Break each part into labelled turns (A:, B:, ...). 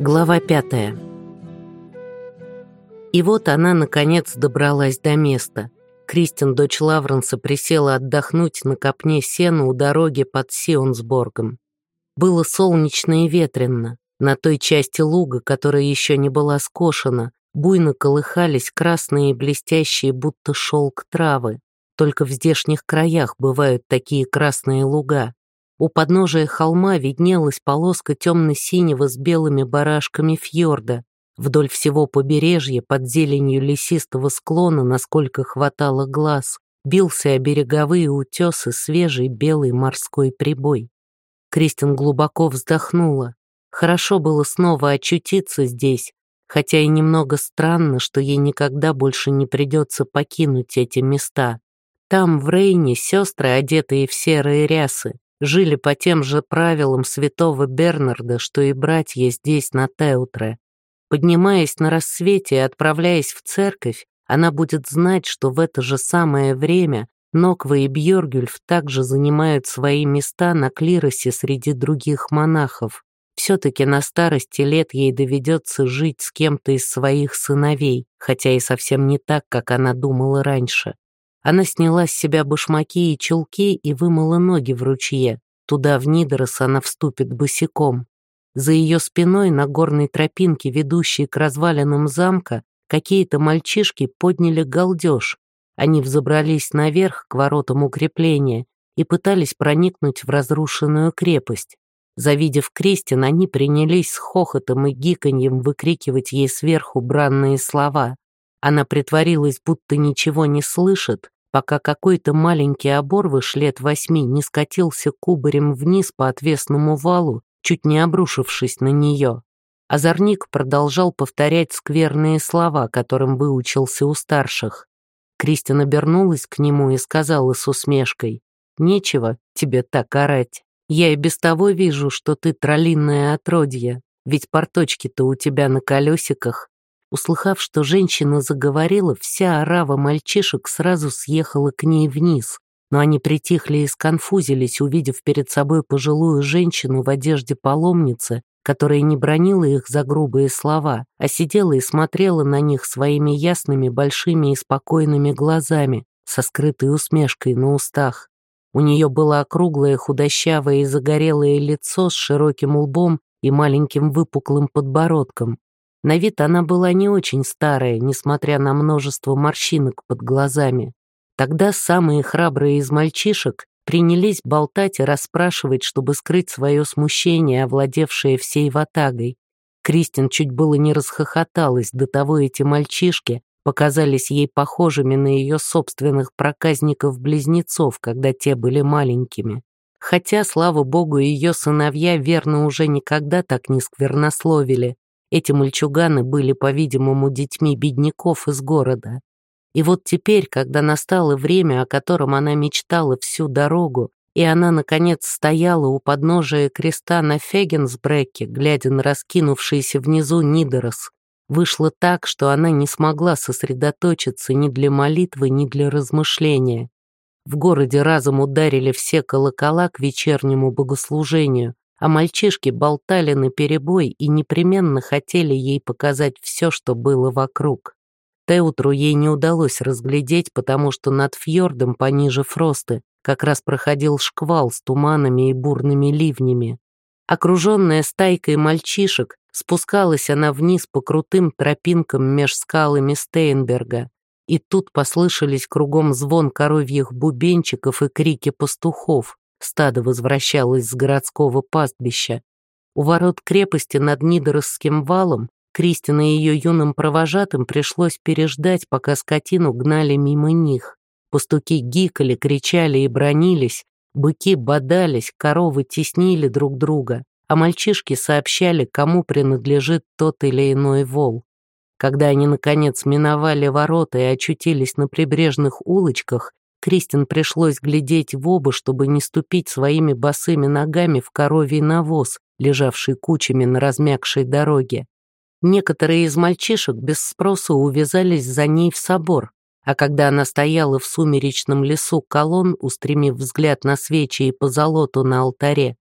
A: Глава пятая. И вот она, наконец, добралась до места. Кристин, дочь Лавренса, присела отдохнуть на копне сена у дороги под Сионсборгом. Было солнечно и ветрено. На той части луга, которая еще не была скошена, буйно колыхались красные и блестящие, будто шелк травы. Только в здешних краях бывают такие красные луга. У подножия холма виднелась полоска темно-синего с белыми барашками фьорда. Вдоль всего побережья, под зеленью лесистого склона, насколько хватало глаз, бился о береговые утесы свежий белый морской прибой. Кристин глубоко вздохнула. Хорошо было снова очутиться здесь, хотя и немного странно, что ей никогда больше не придется покинуть эти места. Там, в Рейне, сестры, одетые в серые рясы, жили по тем же правилам святого Бернарда, что и братья здесь, на Теутре. Поднимаясь на рассвете и отправляясь в церковь, она будет знать, что в это же самое время Ноква и Бьоргюльф также занимают свои места на клиросе среди других монахов. Все-таки на старости лет ей доведется жить с кем-то из своих сыновей, хотя и совсем не так, как она думала раньше. Она сняла с себя башмаки и чулки и вымыла ноги в ручье. Туда, в Нидорос, она вступит босиком. За ее спиной на горной тропинке, ведущей к развалинам замка, какие-то мальчишки подняли галдеж. Они взобрались наверх к воротам укрепления и пытались проникнуть в разрушенную крепость. Завидев Кристин, они принялись с хохотом и гиканьем выкрикивать ей сверху бранные слова. Она притворилась, будто ничего не слышит, пока какой-то маленький оборвыш лет восьми не скатился кубарем вниз по отвесному валу, чуть не обрушившись на нее. Озорник продолжал повторять скверные слова, которым выучился у старших. Кристина обернулась к нему и сказала с усмешкой, «Нечего тебе так орать. Я и без того вижу, что ты троллинное отродье, ведь порточки-то у тебя на колесиках, Услыхав, что женщина заговорила, вся орава мальчишек сразу съехала к ней вниз, но они притихли и сконфузились, увидев перед собой пожилую женщину в одежде паломницы, которая не бронила их за грубые слова, а сидела и смотрела на них своими ясными, большими и спокойными глазами, со скрытой усмешкой на устах. У нее было округлое, худощавое и загорелое лицо с широким лбом и маленьким выпуклым подбородком. На вид она была не очень старая, несмотря на множество морщинок под глазами. Тогда самые храбрые из мальчишек принялись болтать и расспрашивать, чтобы скрыть свое смущение, овладевшее всей ватагой. Кристин чуть было не расхохоталась, до того эти мальчишки показались ей похожими на ее собственных проказников-близнецов, когда те были маленькими. Хотя, слава богу, ее сыновья верно уже никогда так не сквернословили, эти мальчуганы были, по-видимому, детьми бедняков из города. И вот теперь, когда настало время, о котором она мечтала всю дорогу, и она, наконец, стояла у подножия креста на Фегенсбреке, глядя на раскинувшийся внизу Нидорос, вышло так, что она не смогла сосредоточиться ни для молитвы, ни для размышления. В городе разом ударили все колокола к вечернему богослужению, а мальчишки болтали на перебой и непременно хотели ей показать все, что было вокруг. Теутру ей не удалось разглядеть, потому что над фьордом пониже Фросты как раз проходил шквал с туманами и бурными ливнями. Окруженная стайкой мальчишек, спускалась она вниз по крутым тропинкам меж скалами Стейнберга. И тут послышались кругом звон коровьих бубенчиков и крики пастухов. Стадо возвращалось с городского пастбища. У ворот крепости над Нидоросским валом Кристина и ее юным провожатым пришлось переждать, пока скотину гнали мимо них. Пастуки гикали, кричали и бронились, быки бодались, коровы теснили друг друга, а мальчишки сообщали, кому принадлежит тот или иной вол. Когда они, наконец, миновали ворота и очутились на прибрежных улочках, Кристин пришлось глядеть в оба, чтобы не ступить своими босыми ногами в коровий навоз, лежавший кучами на размягшей дороге. Некоторые из мальчишек без спроса увязались за ней в собор, а когда она стояла в сумеречном лесу колонн, устремив взгляд на свечи и позолоту на алтаре,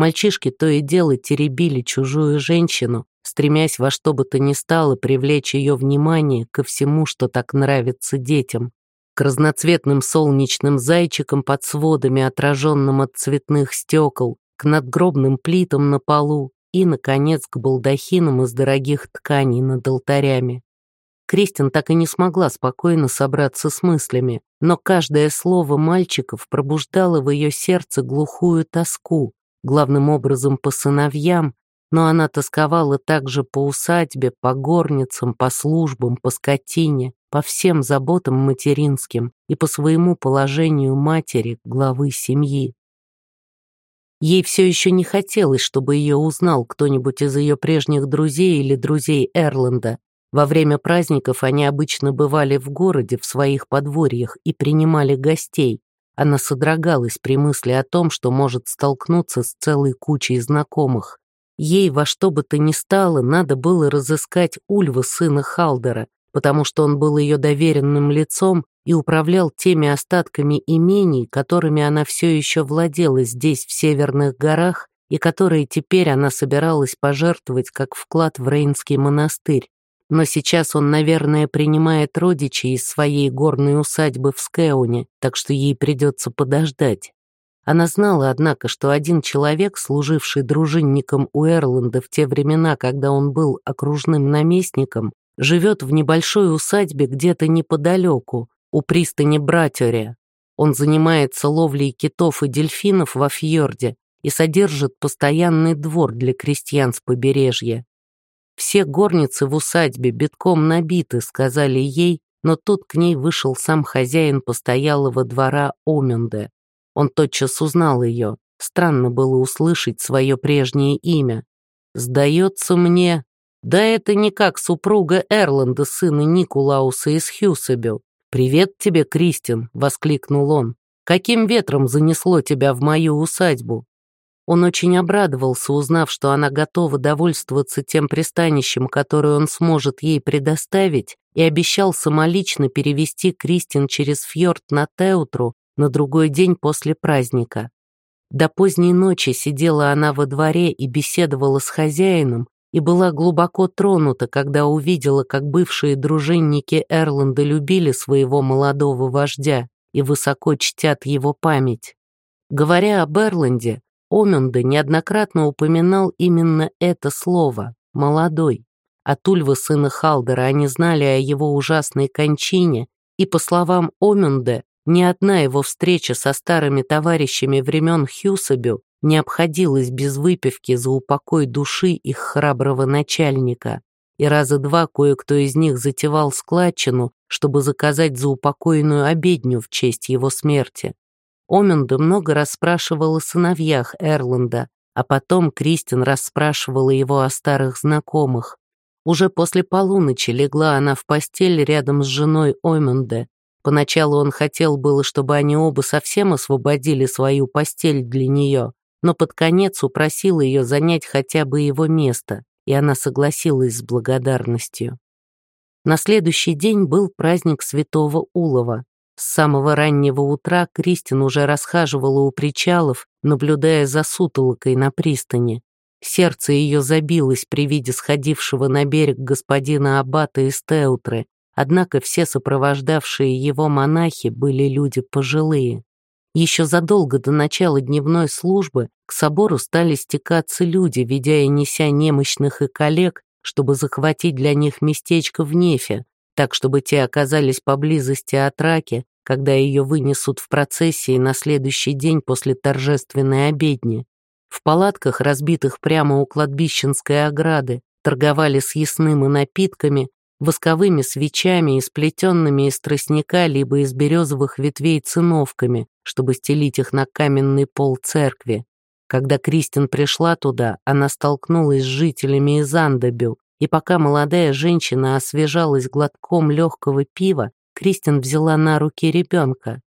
A: Мальчишки то и дело теребили чужую женщину, стремясь во что бы то ни стало привлечь ее внимание ко всему, что так нравится детям. К разноцветным солнечным зайчикам под сводами, отраженным от цветных стекол, к надгробным плитам на полу и, наконец, к балдахинам из дорогих тканей над алтарями. Кристин так и не смогла спокойно собраться с мыслями, но каждое слово мальчиков пробуждало в ее сердце глухую тоску, главным образом по сыновьям, но она тосковала также по усадьбе, по горницам, по службам, по скотине, по всем заботам материнским и по своему положению матери, главы семьи. Ей все еще не хотелось, чтобы ее узнал кто-нибудь из ее прежних друзей или друзей Эрленда. Во время праздников они обычно бывали в городе, в своих подворьях и принимали гостей. Она содрогалась при мысли о том, что может столкнуться с целой кучей знакомых. Ей во что бы то ни стало надо было разыскать Ульва, сына Халдера, потому что он был ее доверенным лицом и управлял теми остатками имений, которыми она все еще владела здесь, в Северных горах, и которые теперь она собиралась пожертвовать как вклад в Рейнский монастырь. Но сейчас он, наверное, принимает родичей из своей горной усадьбы в Скеуне, так что ей придется подождать. Она знала, однако, что один человек, служивший дружинником у Эрланда в те времена, когда он был окружным наместником, живет в небольшой усадьбе где-то неподалеку, у пристани Братюре. Он занимается ловлей китов и дельфинов во фьорде и содержит постоянный двор для крестьян с побережья. Все горницы в усадьбе битком набиты, сказали ей, но тут к ней вышел сам хозяин постоялого двора Оменде. Он тотчас узнал ее. Странно было услышать свое прежнее имя. «Сдается мне...» «Да это не как супруга Эрланда, сына Никулауса из Хьюсабю. «Привет тебе, Кристин!» — воскликнул он. «Каким ветром занесло тебя в мою усадьбу?» Он очень обрадовался, узнав, что она готова довольствоваться тем пристанищем, которое он сможет ей предоставить, и обещал самолично перевести Кристин через фьорд на Теутру на другой день после праздника. До поздней ночи сидела она во дворе и беседовала с хозяином, и была глубоко тронута, когда увидела, как бывшие дружинники Эрланда любили своего молодого вождя и высоко чтят его память. Говоря об Эрланде, Оменде неоднократно упоминал именно это слово «молодой». От Ульва сына Халдера они знали о его ужасной кончине, и, по словам Оменде, ни одна его встреча со старыми товарищами времен Хьюсабю не обходилась без выпивки за упокой души их храброго начальника, и раза два кое-кто из них затевал складчину, чтобы заказать заупокойную обедню в честь его смерти. Оменда много расспрашивал о сыновьях Эрланда, а потом Кристин расспрашивала его о старых знакомых. Уже после полуночи легла она в постель рядом с женой Ойменде. Поначалу он хотел было, чтобы они оба совсем освободили свою постель для нее, но под конец упросил ее занять хотя бы его место, и она согласилась с благодарностью. На следующий день был праздник Святого Улова. С самого раннего утра Кристин уже расхаживала у причалов, наблюдая за сутолокой на пристани. Сердце ее забилось при виде сходившего на берег господина Аббата из Теутры, однако все сопровождавшие его монахи были люди пожилые. Еще задолго до начала дневной службы к собору стали стекаться люди, ведя и неся немощных и коллег, чтобы захватить для них местечко в нефе, так чтобы те оказались поблизости от раки, когда ее вынесут в процессии на следующий день после торжественной обедни. В палатках, разбитых прямо у кладбищенской ограды, торговали с ясным и напитками, восковыми свечами и сплетенными из тростника либо из березовых ветвей циновками, чтобы стелить их на каменный пол церкви. Когда Кристин пришла туда, она столкнулась с жителями из Андебю, и пока молодая женщина освежалась глотком легкого пива, Кристин взяла на руки ребенка.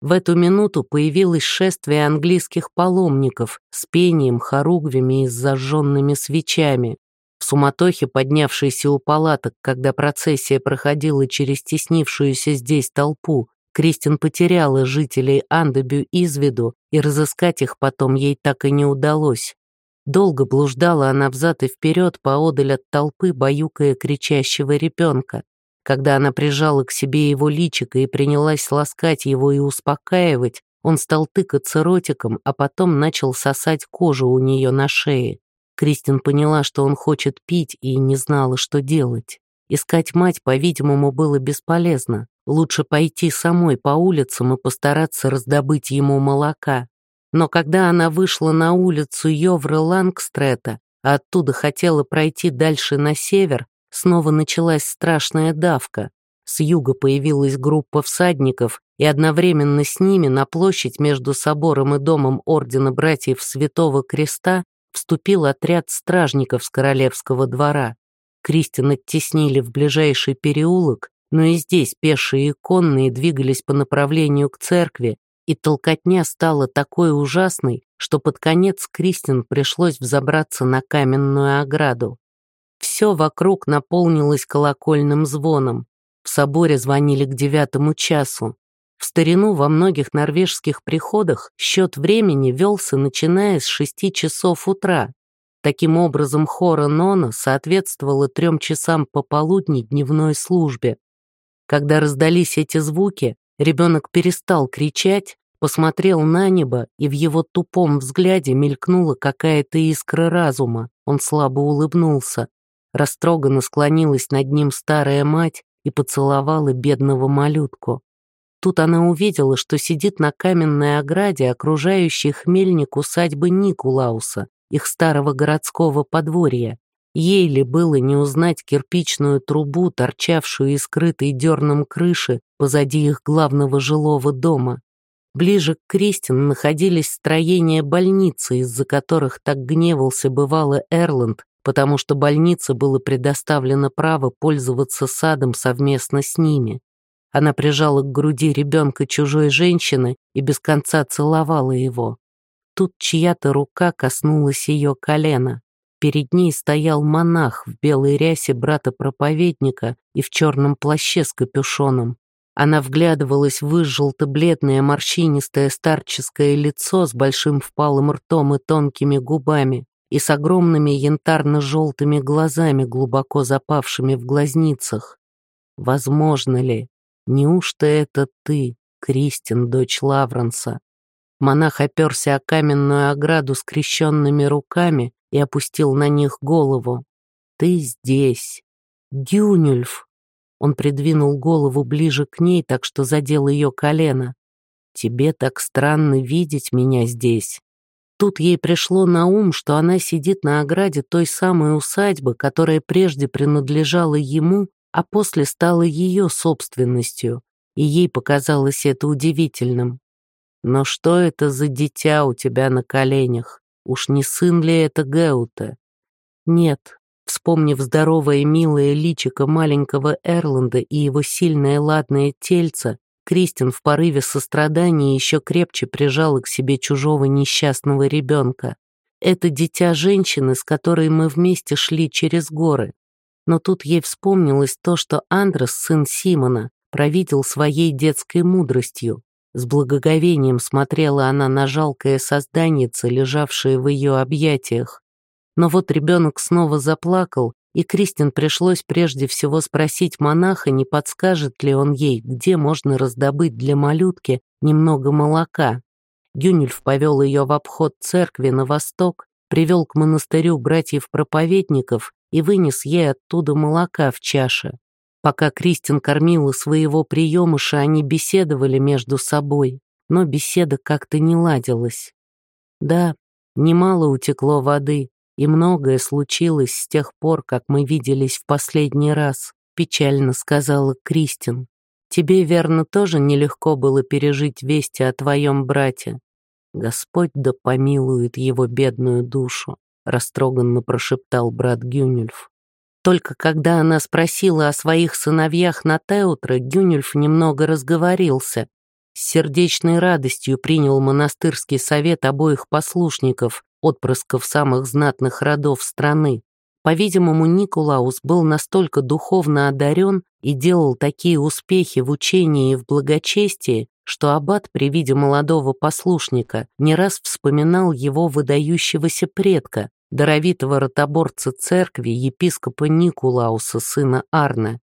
A: В эту минуту появилось шествие английских паломников с пением, хоругвями и с зажженными свечами. В суматохе, поднявшейся у палаток, когда процессия проходила через теснившуюся здесь толпу, Кристин потеряла жителей Андебю из виду и разыскать их потом ей так и не удалось. Долго блуждала она взад и вперед поодаль от толпы, баюкая кричащего ребенка. Когда она прижала к себе его личико и принялась ласкать его и успокаивать, он стал тыкаться ротиком, а потом начал сосать кожу у нее на шее. Кристин поняла, что он хочет пить, и не знала, что делать. Искать мать, по-видимому, было бесполезно. Лучше пойти самой по улицам и постараться раздобыть ему молока. Но когда она вышла на улицу Йовры Лангстрета, а оттуда хотела пройти дальше на север, снова началась страшная давка. С юга появилась группа всадников, и одновременно с ними на площадь между собором и домом Ордена Братьев Святого Креста вступил отряд стражников с королевского двора. Кристин оттеснили в ближайший переулок, но и здесь пешие и конные двигались по направлению к церкви, и толкотня стала такой ужасной, что под конец Кристин пришлось взобраться на каменную ограду. Все вокруг наполнилось колокольным звоном. В соборе звонили к девятому часу. В старину во многих норвежских приходах счет времени велся начиная с шести часов утра. Таким образом, хора Нона соответствовала трем часам пополудни дневной службе. Когда раздались эти звуки, ребенок перестал кричать, посмотрел на небо, и в его тупом взгляде мелькнула какая-то искра разума. Он слабо улыбнулся. Растроганно склонилась над ним старая мать и поцеловала бедного малютку. Тут она увидела, что сидит на каменной ограде, окружающей хмельник усадьбы Никулауса, их старого городского подворья. Ей ли было не узнать кирпичную трубу, торчавшую из скрытой дерном крыши позади их главного жилого дома? Ближе к Кристин находились строения больницы, из-за которых так гневался бывало Эрланд, потому что больнице было предоставлено право пользоваться садом совместно с ними. Она прижала к груди ребенка чужой женщины и без конца целовала его. Тут чья-то рука коснулась ее колена. Перед ней стоял монах в белой рясе брата-проповедника и в черном плаще с капюшоном. Она вглядывалась в желто-бледное морщинистое старческое лицо с большим впалым ртом и тонкими губами и с огромными янтарно-желтыми глазами, глубоко запавшими в глазницах. Возможно ли, Неужто это ты, Кристин, дочь Лавренса? Монах оперся о каменную ограду скрещенными руками и опустил на них голову. Ты здесь. Гюнюльф. Он придвинул голову ближе к ней, так что задел ее колено. Тебе так странно видеть меня здесь. Тут ей пришло на ум, что она сидит на ограде той самой усадьбы, которая прежде принадлежала ему а после стала ее собственностью, и ей показалось это удивительным. Но что это за дитя у тебя на коленях? Уж не сын ли это Геута? Нет, вспомнив здоровое милое личико маленького Эрланда и его сильное ладное тельце, Кристин в порыве сострадания еще крепче прижала к себе чужого несчастного ребенка. Это дитя женщины, с которой мы вместе шли через горы. Но тут ей вспомнилось то, что Андрес, сын Симона, провидел своей детской мудростью. С благоговением смотрела она на жалкое созданице, лежавшее в ее объятиях. Но вот ребенок снова заплакал, и Кристин пришлось прежде всего спросить монаха, не подскажет ли он ей, где можно раздобыть для малютки немного молока. Гюнельф повел ее в обход церкви на восток, привел к монастырю братьев-проповедников и вынес ей оттуда молока в чаше. Пока Кристин кормила своего приемыша, они беседовали между собой, но беседа как-то не ладилась. Да, немало утекло воды, и многое случилось с тех пор, как мы виделись в последний раз, печально сказала Кристин. Тебе, верно, тоже нелегко было пережить вести о твоем брате. Господь да помилует его бедную душу. — растроганно прошептал брат Гюнюльф. Только когда она спросила о своих сыновьях на Теутро, Гюнюльф немного разговорился. С сердечной радостью принял монастырский совет обоих послушников, отпрысков самых знатных родов страны. По-видимому, Николаус был настолько духовно одарен и делал такие успехи в учении и в благочестии, что аббат при виде молодого послушника не раз вспоминал его выдающегося предка, даровитого ротоборца церкви епископа Никулауса, сына Арна.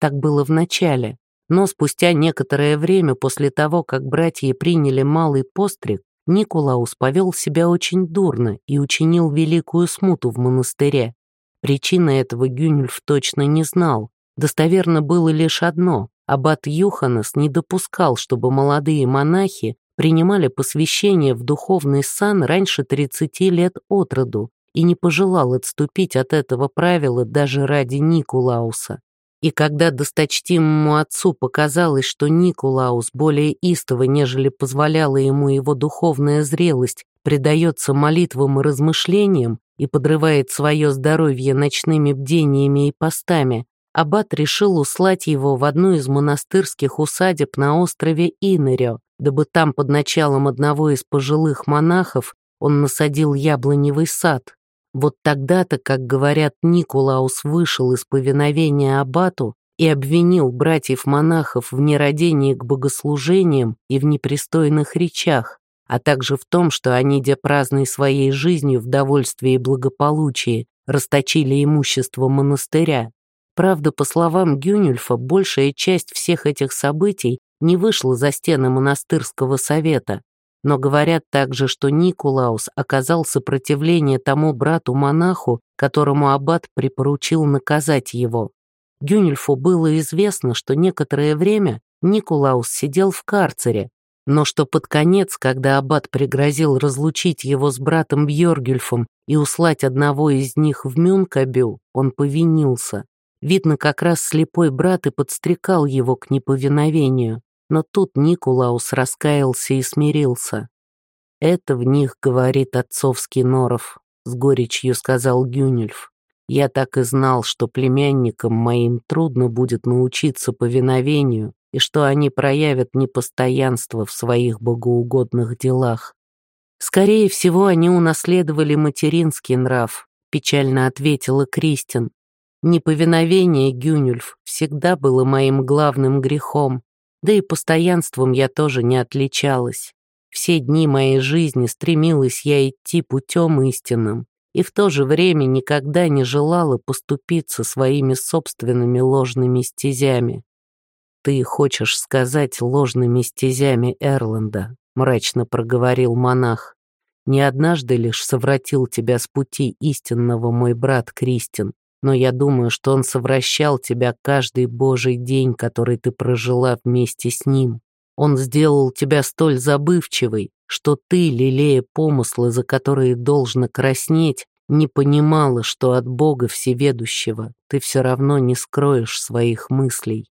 A: Так было в начале, но спустя некоторое время после того, как братья приняли малый постриг, Никулаус повел себя очень дурно и учинил великую смуту в монастыре. Причины этого Гюнюльф точно не знал. Достоверно было лишь одно — аббат Юханес не допускал, чтобы молодые монахи принимали посвящение в духовный сан раньше 30 лет от роду и не пожелал отступить от этого правила даже ради Никулауса. И когда досточтимому отцу показалось, что Никулаус более истово, нежели позволяла ему его духовная зрелость, предается молитвам и размышлениям и подрывает свое здоровье ночными бдениями и постами, аббат решил услать его в одну из монастырских усадеб на острове Инерио, дабы там под началом одного из пожилых монахов он насадил яблоневый сад. Вот тогда-то, как говорят, Никулаус вышел из повиновения аббату и обвинил братьев-монахов в нерадении к богослужениям и в непристойных речах, а также в том, что они, де праздной своей жизнью в довольстве и благополучии, расточили имущество монастыря. Правда, по словам Гюнюльфа, большая часть всех этих событий не вышла за стены монастырского совета, но говорят также, что Никулаус оказал сопротивление тому брату-монаху, которому аббат припоручил наказать его. Гюнельфу было известно, что некоторое время Никулаус сидел в карцере, но что под конец, когда аббат пригрозил разлучить его с братом Бьоргюльфом и услать одного из них в Мюнкабю, он повинился. Видно, как раз слепой брат и подстрекал его к неповиновению. Но тут Никулаус раскаялся и смирился. «Это в них, — говорит отцовский Норов, — с горечью сказал Гюнельф. Я так и знал, что племянникам моим трудно будет научиться повиновению и что они проявят непостоянство в своих богоугодных делах. Скорее всего, они унаследовали материнский нрав, печально ответила Кристин. Неповиновение, Гюнюльф, всегда было моим главным грехом, да и постоянством я тоже не отличалась. Все дни моей жизни стремилась я идти путем истинным и в то же время никогда не желала поступиться своими собственными ложными стезями. «Ты хочешь сказать ложными стезями Эрланда», — мрачно проговорил монах. «Не однажды лишь совратил тебя с пути истинного мой брат Кристин, но я думаю, что он совращал тебя каждый божий день, который ты прожила вместе с ним. Он сделал тебя столь забывчивой, что ты, лелея помыслы, за которые должно краснеть, не понимала, что от Бога Всеведущего ты все равно не скроешь своих мыслей.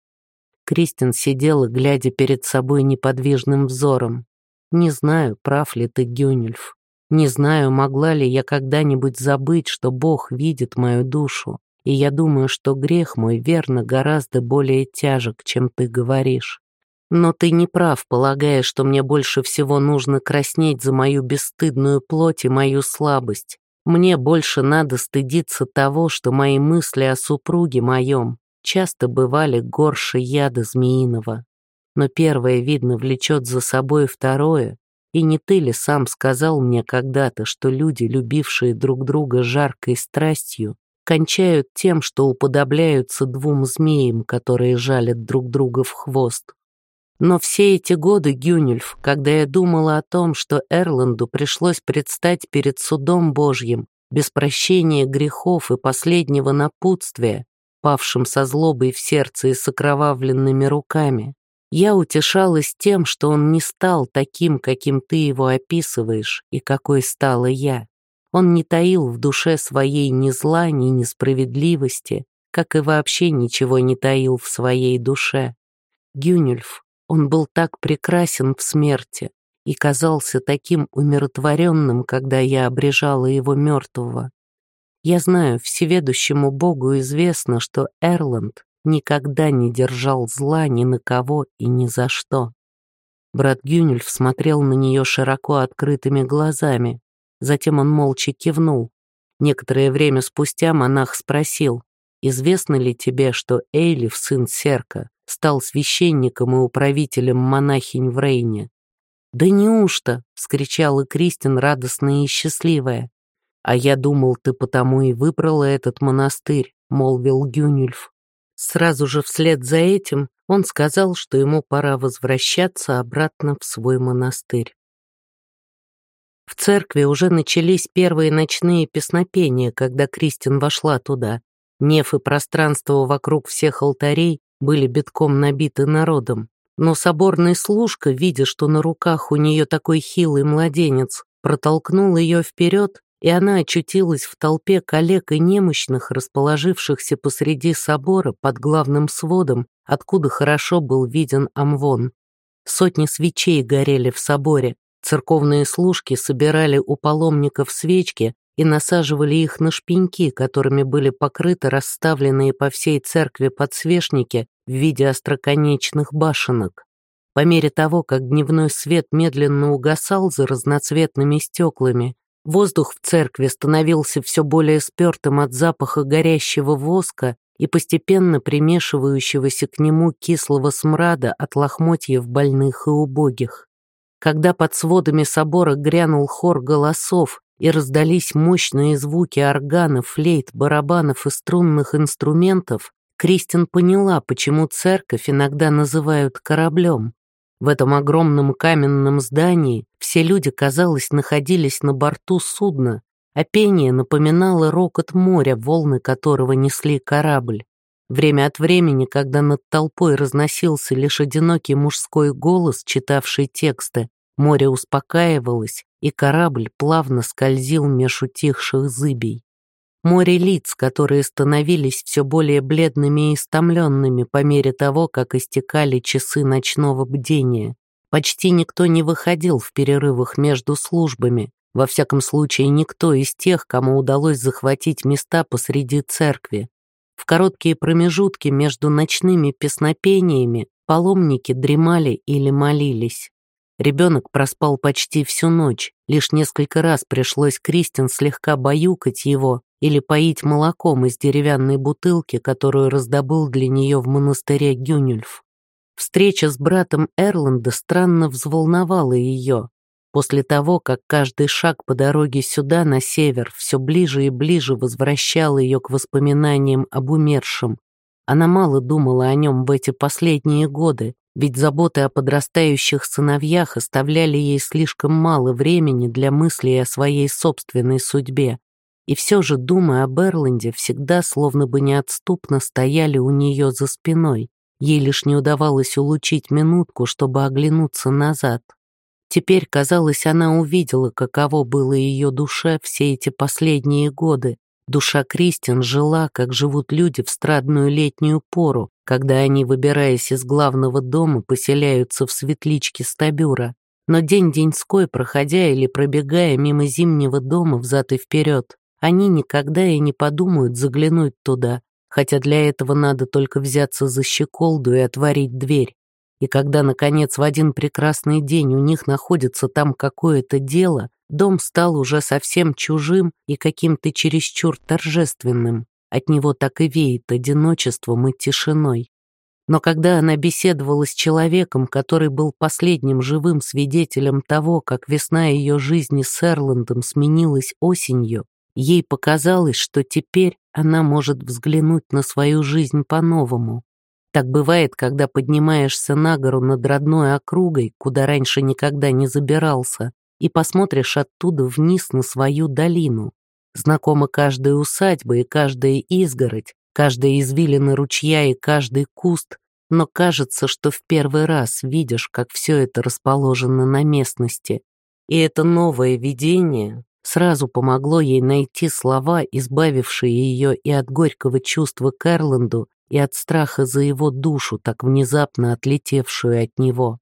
A: Кристин сидела, глядя перед собой неподвижным взором. Не знаю, прав ли ты, Гюнельф. Не знаю, могла ли я когда-нибудь забыть, что Бог видит мою душу, и я думаю, что грех мой верно гораздо более тяжек, чем ты говоришь. Но ты не прав, полагая, что мне больше всего нужно краснеть за мою бесстыдную плоть и мою слабость. Мне больше надо стыдиться того, что мои мысли о супруге моем часто бывали горше яда змеиного. Но первое, видно, влечет за собой второе, и не ты ли сам сказал мне когда-то, что люди, любившие друг друга жаркой страстью, кончают тем, что уподобляются двум змеям, которые жалят друг друга в хвост? Но все эти годы, Гюнюльф, когда я думала о том, что Эрланду пришлось предстать перед судом Божьим, без прощения грехов и последнего напутствия, павшим со злобой в сердце и с окровавленными руками, я утешалась тем, что он не стал таким, каким ты его описываешь, и какой стала я. Он не таил в душе своей ни зла, ни несправедливости, как и вообще ничего не таил в своей душе. Гюнюльф, он был так прекрасен в смерти и казался таким умиротворенным, когда я обрежала его мертвого. Я знаю, всеведущему Богу известно, что Эрланд никогда не держал зла ни на кого и ни за что. Брат Гюнельф смотрел на нее широко открытыми глазами. Затем он молча кивнул. Некоторое время спустя монах спросил, «Известно ли тебе, что Эйлиф, сын Серка, стал священником и управителем монахинь в Рейне. «Да неужто?» — вскричала Кристин, радостная и счастливая. «А я думал, ты потому и выбрала этот монастырь», — молвил Гюнюльф. Сразу же вслед за этим он сказал, что ему пора возвращаться обратно в свой монастырь. В церкви уже начались первые ночные песнопения, когда Кристин вошла туда. Неф и пространство вокруг всех алтарей были битком набиты народом. Но соборный служка, видя, что на руках у нее такой хилый младенец, протолкнул ее вперед, и она очутилась в толпе коллег и немощных, расположившихся посреди собора под главным сводом, откуда хорошо был виден Амвон. Сотни свечей горели в соборе, церковные служки собирали у паломников свечки и насаживали их на шпеньки, которыми были покрыты расставленные по всей церкви подсвечники в виде остроконечных башенок. По мере того, как дневной свет медленно угасал за разноцветными стеклами, воздух в церкви становился все более спертым от запаха горящего воска и постепенно примешивающегося к нему кислого смрада от лохмотьев больных и убогих. Когда под сводами собора грянул хор голосов и раздались мощные звуки органов, флейт, барабанов и струнных инструментов, Кристин поняла, почему церковь иногда называют кораблем. В этом огромном каменном здании все люди, казалось, находились на борту судна, а пение напоминало рокот моря, волны которого несли корабль. Время от времени, когда над толпой разносился лишь одинокий мужской голос, читавший тексты, море успокаивалось, и корабль плавно скользил меж утихших зыбей. Море лиц, которые становились все более бледными и истомленными по мере того, как истекали часы ночного бдения. Почти никто не выходил в перерывах между службами, во всяком случае никто из тех, кому удалось захватить места посреди церкви. В короткие промежутки между ночными песнопениями паломники дремали или молились. Ребенок проспал почти всю ночь, лишь несколько раз пришлось Кристин слегка баюкать его или поить молоком из деревянной бутылки, которую раздобыл для нее в монастыре Гюнюльф. Встреча с братом Эрланда странно взволновала ее. После того, как каждый шаг по дороге сюда, на север, все ближе и ближе возвращал ее к воспоминаниям об умершем, она мало думала о нем в эти последние годы, ведь заботы о подрастающих сыновьях оставляли ей слишком мало времени для мыслей о своей собственной судьбе. И все же, думая об Эрланде, всегда словно бы неотступно стояли у нее за спиной. Ей лишь не удавалось улучить минутку, чтобы оглянуться назад. Теперь, казалось, она увидела, каково было ее душе все эти последние годы, Душа Кристин жила, как живут люди в страдную летнюю пору, когда они, выбираясь из главного дома, поселяются в светличке стабюра. Но день-деньской, проходя или пробегая мимо зимнего дома взад и вперед, они никогда и не подумают заглянуть туда, хотя для этого надо только взяться за щеколду и отворить дверь. И когда, наконец, в один прекрасный день у них находится там какое-то дело, Дом стал уже совсем чужим и каким-то чересчур торжественным. От него так и веет одиночеством и тишиной. Но когда она беседовала с человеком, который был последним живым свидетелем того, как весна ее жизни с Эрландом сменилась осенью, ей показалось, что теперь она может взглянуть на свою жизнь по-новому. Так бывает, когда поднимаешься на гору над родной округой, куда раньше никогда не забирался, и посмотришь оттуда вниз на свою долину. Знакома каждая усадьба и каждая изгородь, каждая извилина ручья и каждый куст, но кажется, что в первый раз видишь, как все это расположено на местности. И это новое видение сразу помогло ей найти слова, избавившие ее и от горького чувства к и от страха за его душу, так внезапно отлетевшую от него.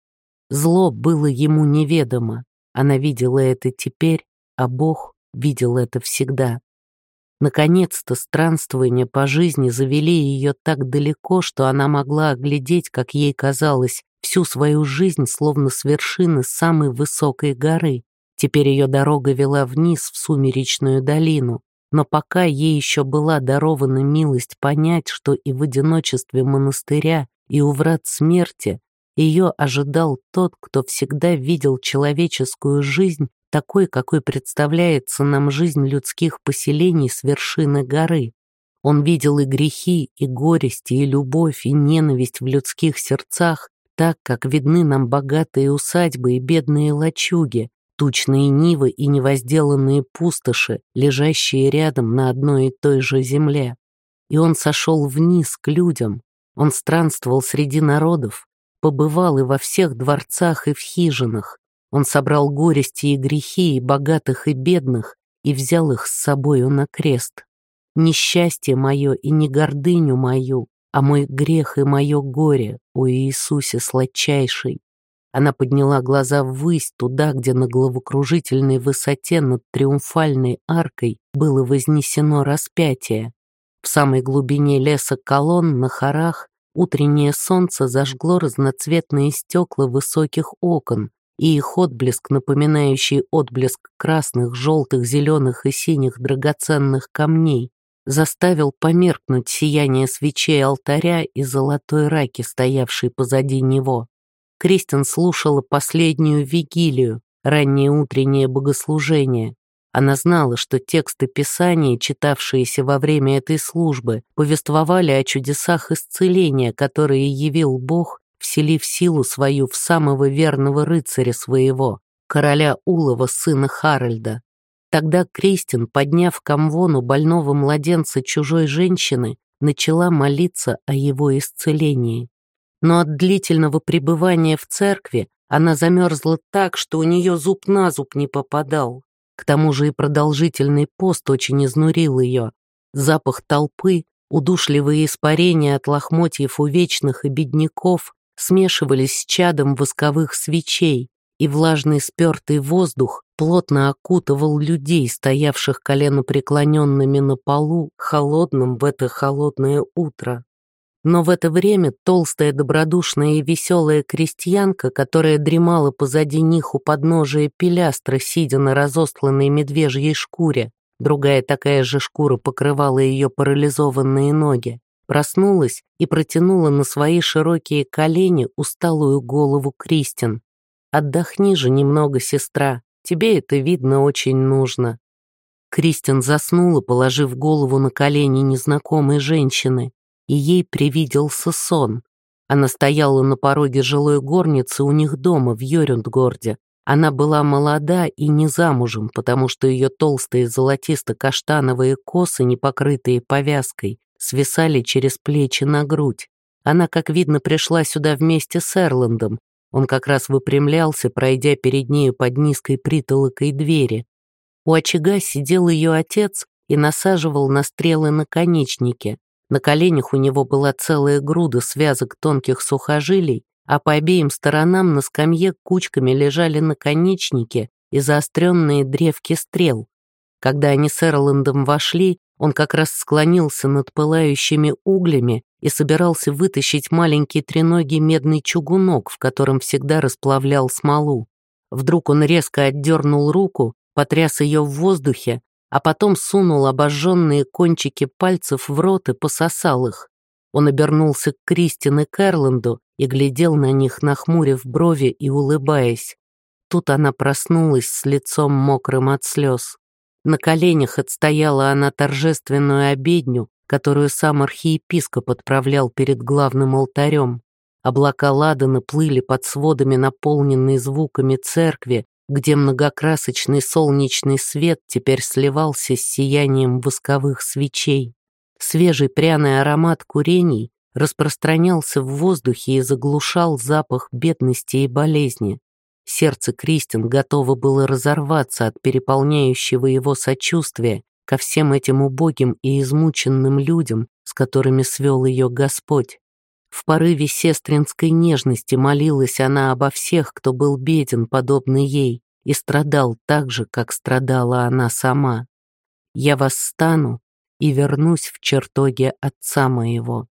A: Зло было ему неведомо, она видела это теперь, а Бог видел это всегда. Наконец-то странствования по жизни завели ее так далеко, что она могла оглядеть, как ей казалось, всю свою жизнь словно с вершины самой высокой горы. Теперь ее дорога вела вниз в сумеречную долину. но пока ей еще была дарована милость понять, что и в одиночестве монастыря, и у врат смерти ее ожидал тот, кто всегда видел человеческую жизнь такой, какой представляется нам жизнь людских поселений с вершины горы. Он видел и грехи, и горести, и любовь, и ненависть в людских сердцах, так, как видны нам богатые усадьбы и бедные лачуги, тучные нивы и невозделанные пустоши, лежащие рядом на одной и той же земле. И он сошел вниз к людям, он странствовал среди народов, побывал и во всех дворцах и в хижинах, он собрал горести и грехи и богатых и бедных и взял их с собою на крест. Несчастье мое и не гордыню мою, а мой грех и мое горе, о Иисусе сладчайший, она подняла глаза ввысь, туда, где на головокружительной высоте над триумфальной аркой было вознесено распятие. В самой глубине леса колонн на хорах утреннее солнце зажгло разноцветные стекла высоких окон, и их отблеск, напоминающий отблеск красных, желтых, зеленых и синих драгоценных камней, заставил померкнуть сияние свечей алтаря и золотой раки, стоявшей позади него. Кристин слушала последнюю вигилию, раннее утреннее богослужение. Она знала, что тексты Писания, читавшиеся во время этой службы, повествовали о чудесах исцеления, которые явил Бог, вселив силу свою в самого верного рыцаря своего, короля Улова, сына Харальда. Тогда Кристин, подняв камвону больного младенца чужой женщины, начала молиться о его исцелении но от длительного пребывания в церкви она замерзла так, что у нее зуб на зуб не попадал. К тому же и продолжительный пост очень изнурил ее. Запах толпы, удушливые испарения от лохмотьев увечных и бедняков смешивались с чадом восковых свечей, и влажный спертый воздух плотно окутывал людей, стоявших коленопреклоненными на полу, холодным в это холодное утро. Но в это время толстая, добродушная и веселая крестьянка, которая дремала позади них у подножия пилястра, сидя на разостланной медвежьей шкуре, другая такая же шкура покрывала ее парализованные ноги, проснулась и протянула на свои широкие колени усталую голову Кристин. «Отдохни же немного, сестра, тебе это, видно, очень нужно». Кристин заснула, положив голову на колени незнакомой женщины и ей привиделся сон. Она стояла на пороге жилой горницы у них дома в Йорюндгорде. Она была молода и не замужем, потому что ее толстые золотисто-каштановые косы, не покрытые повязкой, свисали через плечи на грудь. Она, как видно, пришла сюда вместе с Эрландом. Он как раз выпрямлялся, пройдя перед нею под низкой притолокой двери. У очага сидел ее отец и насаживал на стрелы наконечники. На коленях у него была целая груда связок тонких сухожилий, а по обеим сторонам на скамье кучками лежали наконечники и заостренные древки стрел. Когда они с Эрландом вошли, он как раз склонился над пылающими углями и собирался вытащить маленький треногий медный чугунок, в котором всегда расплавлял смолу. Вдруг он резко отдернул руку, потряс ее в воздухе, а потом сунул обожженные кончики пальцев в рот и пососал их. Он обернулся к Кристин и Кэрланду и глядел на них, нахмурив брови и улыбаясь. Тут она проснулась с лицом мокрым от слез. На коленях отстояла она торжественную обедню, которую сам архиепископ отправлял перед главным алтарем. Облака ладана плыли под сводами наполненной звуками церкви, где многокрасочный солнечный свет теперь сливался с сиянием восковых свечей. Свежий пряный аромат курений распространялся в воздухе и заглушал запах бедности и болезни. Сердце Кристин готово было разорваться от переполняющего его сочувствия ко всем этим убогим и измученным людям, с которыми свел ее Господь. В порыве сестринской нежности молилась она обо всех, кто был беден, подобно ей, и страдал так же, как страдала она сама. Я восстану и вернусь в чертоге отца моего.